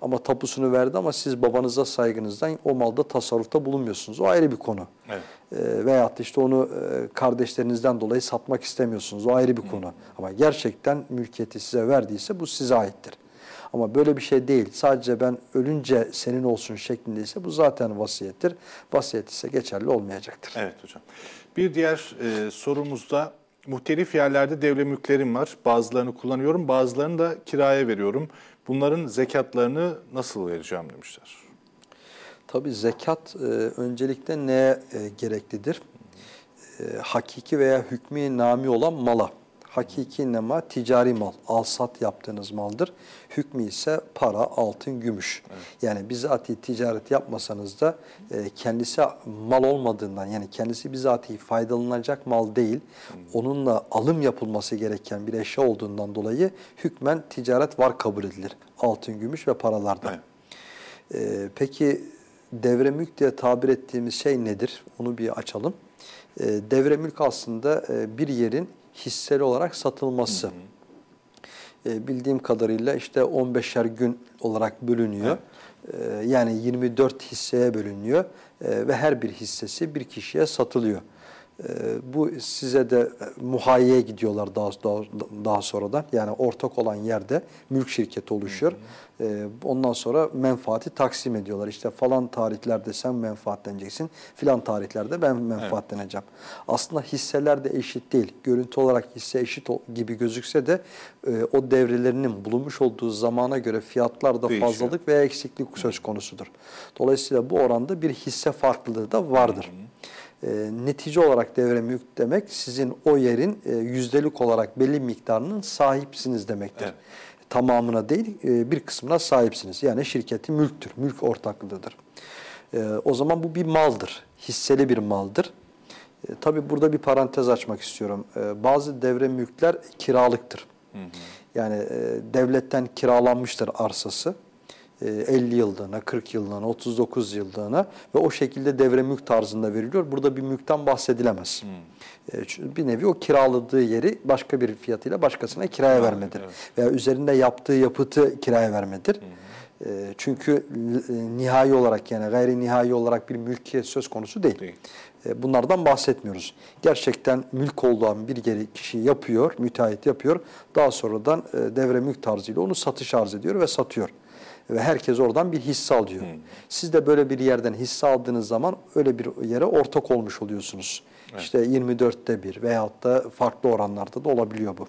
ama tapusunu verdi ama siz babanıza saygınızdan o malda tasarrufta bulunmuyorsunuz. O ayrı bir konu. Evet. E, veyahut işte onu e, kardeşlerinizden dolayı satmak istemiyorsunuz. O ayrı bir konu. Ama gerçekten mülkiyeti size verdiyse bu size aittir. Ama böyle bir şey değil. Sadece ben ölünce senin olsun şeklindeyse bu zaten vasiyettir. Vasiyet ise geçerli olmayacaktır. Evet hocam. Bir diğer e, sorumuzda muhtelif yerlerde devre mülklerim var. Bazılarını kullanıyorum, bazılarını da kiraya veriyorum. Bunların zekatlarını nasıl vereceğim demişler. Tabii zekat e, öncelikle neye e, gereklidir? E, hakiki veya hükmü nami olan mala. Hakiki nema ticari mal, al-sat yaptığınız maldır. Hükmü ise para, altın, gümüş. Yani bizatihi ticaret yapmasanız da e, kendisi mal olmadığından yani kendisi bizatihi faydalanacak mal değil, onunla alım yapılması gereken bir eşya olduğundan dolayı hükmen ticaret var kabul edilir. Altın, gümüş ve paralardan. Evet. Ee, peki devre mülk diye tabir ettiğimiz şey nedir? Onu bir açalım. Ee, devre mülk aslında e, bir yerin hisseli olarak satılması. Ee, bildiğim kadarıyla işte 15'er gün olarak bölünüyor. Ee, yani 24 hisseye bölünüyor Ee, ve her bir hissesi bir kişiye satılıyor. Ee, bu size de e, muhayyeye gidiyorlar daha, daha, daha sonradan. Yani ortak olan yerde mülk şirketi oluşuyor. Ee, ondan sonra menfaati taksim ediyorlar. İşte falan tarihlerde sen menfaatleneceksin, filan tarihlerde ben menfaatleneceğim. Aslında hisseler de eşit değil. Görüntü olarak hisse eşit gibi gözükse de e, o devrelerinin bulunmuş olduğu zamana göre fiyatlarda Değişiyor. fazlalık veya eksiklik söz konusudur. Dolayısıyla bu oranda bir hisse farklılığı da vardır. E, netice olarak devre mülk demek sizin o yerin e, yüzdelik olarak belli miktarının sahipsiniz demektir. Evet. Tamamına değil e, bir kısmına sahipsiniz. Yani şirketin mülktür, mülk ortaklığıdır. E, o zaman bu bir maldır, hisseli bir maldır. E, tabii burada bir parantez açmak istiyorum. E, bazı devre mülkler kiralıktır. Yani e, devletten kiralanmıştır arsası. E, 50 yıllığına, 40 yıllığına, 39 yıllığına ve o şekilde devre mülk tarzında veriliyor. Burada bir mülkten bahsedilemez. E, çünkü bir nevi o kiraladığı yeri başka bir fiyatıyla başkasına kiraya vermedir. Veya üzerinde yaptığı yapıtı kiraya vermedir. E, çünkü e, nihai olarak yani gayri nihai olarak bir mülkiyet söz konusu değil. Değil. E, Bunlardan bahsetmiyoruz. Gerçekten mülk olduğu bir geri kişi yapıyor, müteahhit yapıyor. Daha sonradan e, devre mülk tarzıyla onu satış arz ediyor ve satıyor. Ve herkes oradan bir hisse alıyor. Siz de böyle bir yerden hisse aldığınız zaman öyle bir yere ortak olmuş oluyorsunuz. İşte 24'te bir veyahut da farklı oranlarda da olabiliyor bu.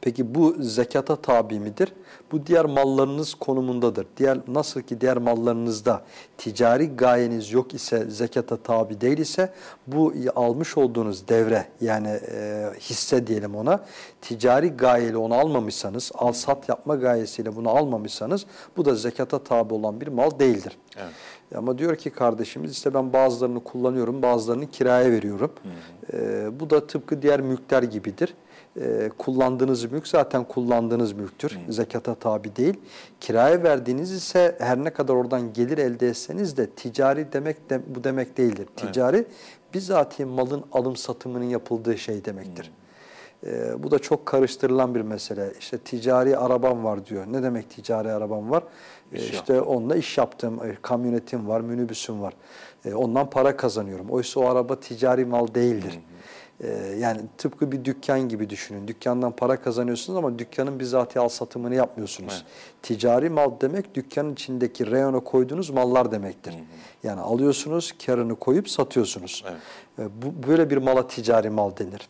Peki bu zekata tabi midir? Bu diğer mallarınız konumundadır. Diğer nasıl ki diğer mallarınızda ticari gayeniz yok ise zekata tabi değil ise bu almış olduğunuz devre yani e, hisse diyelim ona ticari gayeyle onu almamışsanız, al sat yapma gayesiyle bunu almamışsanız bu da zekata tabi olan bir mal değildir. Evet. Ama diyor ki kardeşimiz işte ben bazılarını kullanıyorum, bazılarını kiraya veriyorum. Ee, bu da tıpkı diğer mülkler gibidir. Ee, kullandığınız mülk zaten kullandığınız mülktür. Zekata tabi değil. Kiraya verdiğiniz ise her ne kadar oradan gelir elde etseniz de ticari demek de, bu demek değildir. Ticari bizatihi malın alım satımının yapıldığı şey demektir. E, bu da çok karıştırılan bir mesele. İşte ticari arabam var diyor. Ne demek ticari arabam var? E, İş işte onunla iş yaptım, kamyonetim var, minibüsüm var. E, ondan para kazanıyorum. Oysa o araba ticari mal değildir. E, yani tıpkı bir dükkan gibi düşünün. Dükkandan para kazanıyorsunuz ama dükkanın bizatihi al satımını yapmıyorsunuz. Ticari mal demek dükkanın içindeki reyona koyduğunuz mallar demektir. Yani alıyorsunuz, karını koyup satıyorsunuz. E, bu böyle bir mala ticari mal denir.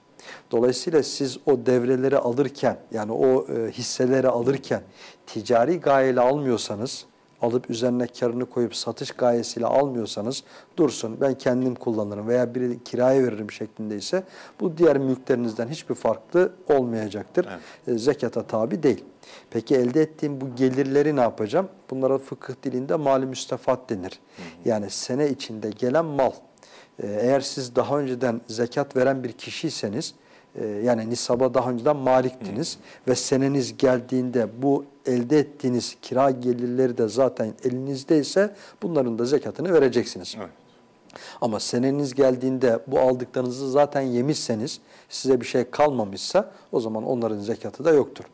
Dolayısıyla siz o devreleri alırken yani o e, hisseleri alırken ticari gayeyle almıyorsanız alıp üzerine karını koyup satış gayesiyle almıyorsanız dursun ben kendim kullanırım veya biri kiraya veririm şeklindeyse bu diğer mülklerinizden hiçbir farklı olmayacaktır. E, zekata tabi değil. Peki elde ettiğim bu gelirleri ne yapacağım? Bunlara fıkıh dilinde mali müstefat denir. Yani sene içinde gelen mal. E, eğer siz daha önceden zekat veren bir kişiyseniz e, yani nisaba daha önceden maliktiniz ve seneniz geldiğinde bu elde ettiğiniz kira gelirleri de zaten elinizdeyse bunların da zekatını vereceksiniz. Evet. Ama seneniz geldiğinde bu aldıklarınızı zaten yemişseniz size bir şey kalmamışsa o zaman onların zekatı da yoktur.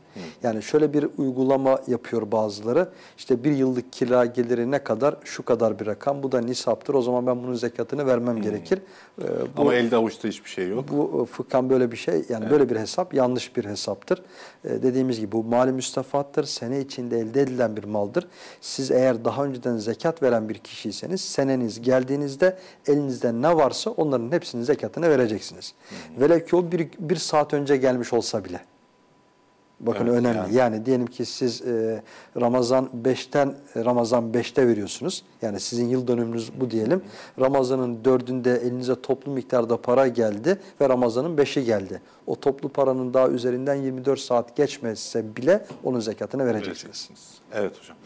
Yani şöyle bir uygulama yapıyor bazıları. İşte bir yıllık kira geliri ne kadar? Şu kadar bir rakam. Bu da nisaptır. O zaman ben bunun zekatını vermem gerekir. Ee, bu, Ama elde avuçta hiçbir şey yok. bu e, fıkhan böyle bir şey yani böyle bir hesap yanlış bir hesaptır. Ee, dediğimiz gibi bu mali müstefattır. Sene içinde elde edilen bir maldır. Siz eğer daha önceden zekat veren bir kişiyseniz seneniz geldiğinizde elinizde ne varsa onların hepsinin zekatını vereceksiniz. Velev ki o bir, bir saat önce gelmiş olsa bile. Bakın Evet, önemli. yani. Yani. diyelim ki siz e, Ramazan 5'ten Ramazan 5'te veriyorsunuz. Yani sizin yıl dönümünüz bu diyelim. Ramazan'ın 4'ünde elinize toplu miktarda para geldi ve Ramazan'ın 5'i geldi. O toplu paranın daha üzerinden 24 saat geçmezse bile onun zekatını vereceksiniz. Evet hocam.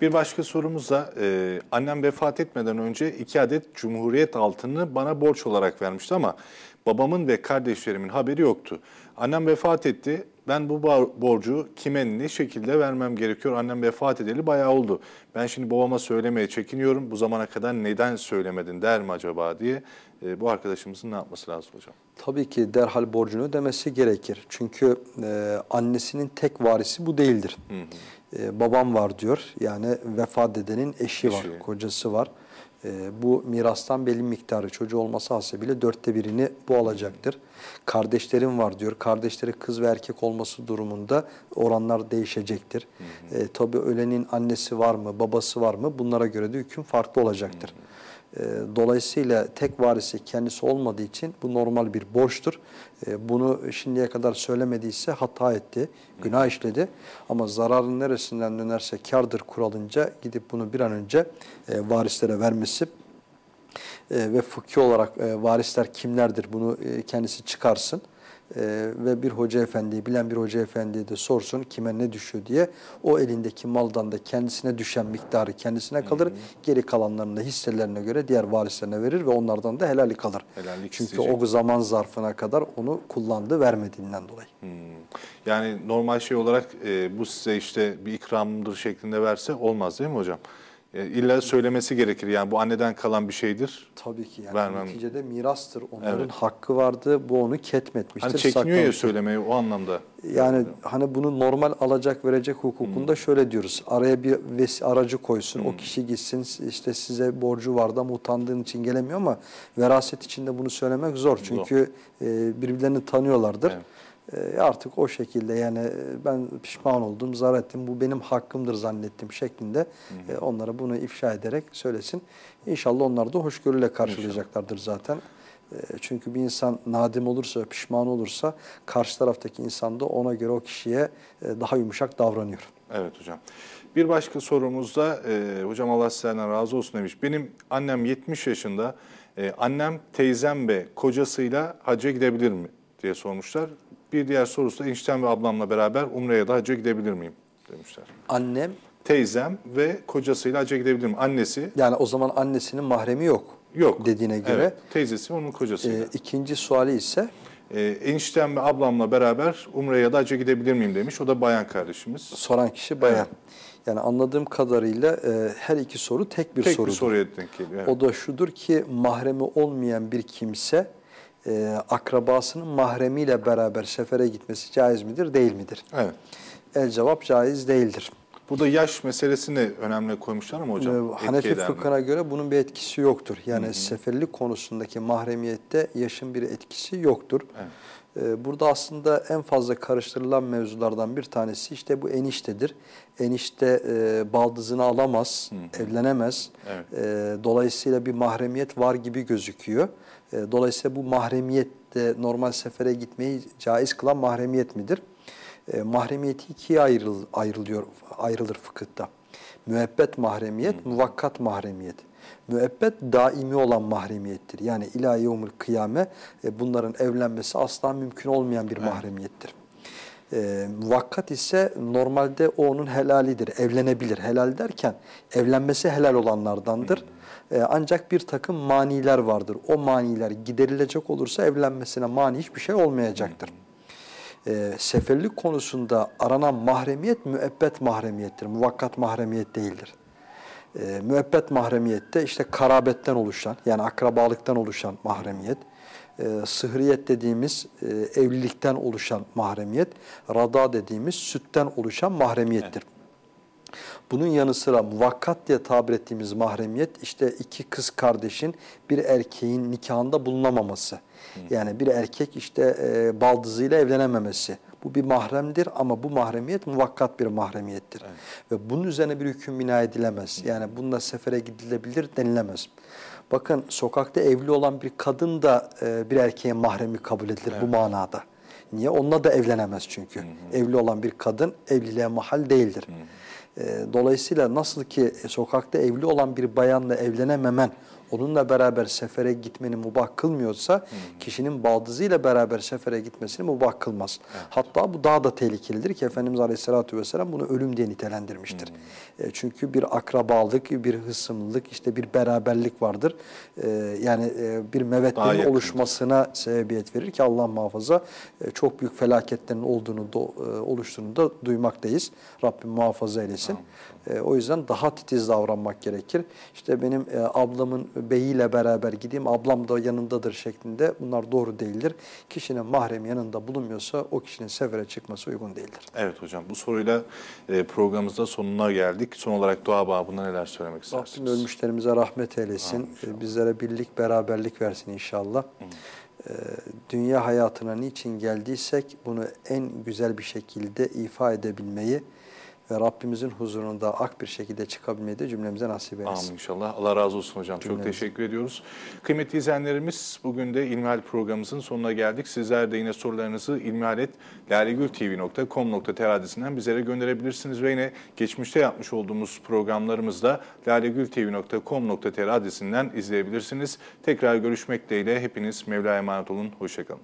Bir başka sorumuz da e, annem vefat etmeden önce iki adet Cumhuriyet altını bana borç olarak vermişti ama babamın ve kardeşlerimin haberi yoktu. Annem vefat etti. Ben bu borcu kime ne şekilde vermem gerekiyor? Annem vefat edeli bayağı oldu. Ben şimdi babama söylemeye çekiniyorum. Bu zamana kadar neden söylemedin der mi acaba diye. E, bu arkadaşımızın ne yapması lazım hocam? Tabii ki derhal borcunu ödemesi gerekir. Çünkü e, annesinin tek varisi bu değildir. E, babam var diyor. Yani vefat edenin eşi, var, Eşi. kocası var. E, bu mirastan belli miktarı çocuğu olması hasebiyle dörtte birini bu alacaktır. Kardeşlerim var diyor. Kardeşleri kız ve erkek olması durumunda oranlar değişecektir. E, tabii ölenin annesi var mı, babası var mı bunlara göre de hüküm farklı olacaktır. E, Dolayısıyla tek varisi kendisi olmadığı için bu normal bir borçtur. E, Bunu şimdiye kadar söylemediyse hata etti, günah işledi. Ama zararın neresinden dönerse kardır kuralınca gidip bunu bir an önce e, varislere vermesi e, ve fıkhi olarak e, varisler kimlerdir bunu kendisi çıkarsın. E, ve bir hoca efendiyi, bilen bir hoca efendiye de sorsun kime ne düşüyor diye. O elindeki maldan da kendisine düşen miktarı kendisine kalır. Geri kalanlarını da hisselerine göre diğer varislerine verir ve onlardan da helali kalır. Helallik Çünkü isteyecek. o zaman zarfına kadar onu kullandı vermediğinden dolayı. Hmm. Yani normal şey olarak e, bu size işte bir ikramdır şeklinde verse olmaz değil mi hocam? E, illa söylemesi gerekir. Yani bu anneden kalan bir şeydir. Tabii ki yani Vermem. neticede mirastır. Onların Evet. hakkı vardı. Bu onu ketmetmiştir. Hani çekiniyor ya saklamıştır. söylemeye o anlamda. Yani hani bunu normal alacak verecek hukukunda şöyle diyoruz. Araya bir aracı koysun. O kişi gitsin işte size borcu vardı ama utandığın için gelemiyor ama veraset içinde bunu söylemek zor. Çünkü e, birbirlerini tanıyorlardır. E, artık o şekilde yani e, ben pişman oldum, zarar ettim, bu benim hakkımdır zannettim şeklinde e, onlara bunu ifşa ederek söylesin. İnşallah onlar da hoşgörüyle karşılayacaklardır zaten. E, Çünkü bir insan nadim olursa, pişman olursa karşı taraftaki insan da ona göre o kişiye e, daha yumuşak davranıyor. Evet hocam. Bir başka sorumuzda e, hocam Allah sizlerden razı olsun demiş. Benim annem 70 yaşında. E, annem, teyzem ve kocasıyla hacca gidebilir mi diye sormuşlar. Bir diğer sorusu da eniştem ve ablamla beraber Umre'ye ya da hacca gidebilir miyim demişler. Annem Teyzem ve kocasıyla hacca gidebilir mi? Annesi yani o zaman annesinin mahremi yok. yok. Dediğine göre. Evet, teyzesi onun kocasıyla. E, ikinci suali ise E, eniştem ve ablamla beraber Umre'ye ya da hacca gidebilir miyim demiş. O da bayan kardeşimiz. soran kişi bayan. Yani anladığım kadarıyla e, her iki soru tek bir Tek sorudur. bir soruya denk geliyor. evet. O da şudur ki mahremi olmayan bir kimse e, akrabasının mahremiyle beraber sefere gitmesi caiz midir, değil midir? Evet. El cevap caiz değildir. Burada yaş meselesini önemli koymuşlar mı hocam? Ee, Hanefi mi? fıkhına göre bunun bir etkisi yoktur. Yani seferlik konusundaki mahremiyette yaşın bir etkisi yoktur. Evet. Ee, Burada aslında en fazla karıştırılan mevzulardan bir tanesi işte bu eniştedir. Enişte e, baldızını alamaz, evlenemez. Evet. Ee, dolayısıyla bir mahremiyet var gibi gözüküyor. Ee, dolayısıyla bu mahremiyet de normal sefere gitmeyi caiz kılan mahremiyet midir? E, mahremiyeti ikiye ayrıl, ayrılıyor, ayrılır fıkıhta. Müebbet mahremiyet, muvakkat mahremiyet. Müebbet daimi olan mahremiyettir. Yani ilahi yevmül kıyame e, bunların evlenmesi asla mümkün olmayan bir mahremiyettir. E, muvakkat ise normalde o onun helalidir, evlenebilir. Helal derken evlenmesi helal olanlardandır. E, ancak bir takım maniler vardır. O maniler giderilecek olursa evlenmesine mani hiçbir şey olmayacaktır. E, seferlik konusunda aranan mahremiyet müebbet mahremiyettir. Muvakkat mahremiyet değildir. E, müebbet mahremiyette işte karabetten oluşan yani akrabalıktan oluşan mahremiyet, e, sıhriyet dediğimiz e, evlilikten oluşan mahremiyet, rada dediğimiz sütten oluşan mahremiyettir. Bunun yanı sıra muvakkat diye tabir ettiğimiz mahremiyet işte iki kız kardeşin bir erkeğin nikahında bulunamaması. Yani bir erkek işte e, baldızıyla evlenememesi. Bu bir mahremdir ama bu mahremiyet muvakkat bir mahremiyettir. Ve bunun üzerine bir hüküm bina edilemez. Yani bununla sefere gidilebilir denilemez. Bakın sokakta evli olan bir kadın da e, bir erkeğin mahremi kabul edilir bu manada. Niye? Onunla da evlenemez çünkü. Evli olan bir kadın evliliğe mahal değildir. E, Dolayısıyla nasıl ki sokakta evli olan bir bayanla evlenememen onunla beraber sefere gitmeni mubah kılmıyorsa kişinin baldızıyla beraber sefere gitmesini mubah kılmaz. Hatta bu daha da tehlikelidir ki Efendimiz Aleyhisselatü Vesselam bunu ölüm diye nitelendirmiştir. E, Çünkü bir akrabalık, bir hısımlılık, işte bir beraberlik vardır. E, Yani e, bir yakındır. oluşmasına sebebiyet verir ki Allah muhafaza e, çok büyük felaketlerin olduğunu, do- e, oluştuğunu da duymaktayız. Rabbim muhafaza eylesin. E, O yüzden daha titiz davranmak gerekir. İşte benim e, ablamın beyiyle beraber gideyim, ablam da yanındadır şeklinde bunlar doğru değildir. Kişinin mahremi yanında bulunmuyorsa o kişinin sefere çıkması uygun değildir. Evet hocam bu soruyla e, programımızda sonuna geldik. Son olarak dua babında neler söylemek Rabbim istersiniz? ölmüşlerimize rahmet eylesin. Amin. E, Bizlere birlik, beraberlik versin inşallah. E, Dünya hayatına niçin geldiysek bunu en güzel bir şekilde ifa edebilmeyi ve Rabbimizin huzurunda ak bir şekilde çıkabilmeyi de cümlemize nasip eylesin. Amin inşallah. Allah razı olsun hocam. Çok Cümlemize. teşekkür ediyoruz. Kıymetli izleyenlerimiz bugün de İlmihal programımızın sonuna geldik. Sizler de yine sorularınızı ilmihalet.lalegültv.com.tr adresinden bizlere gönderebilirsiniz. Ve yine geçmişte yapmış olduğumuz programlarımızda lalegültv.com.tr adresinden izleyebilirsiniz. Tekrar görüşmek dileğiyle hepiniz Mevla'ya emanet olun. Hoşçakalın.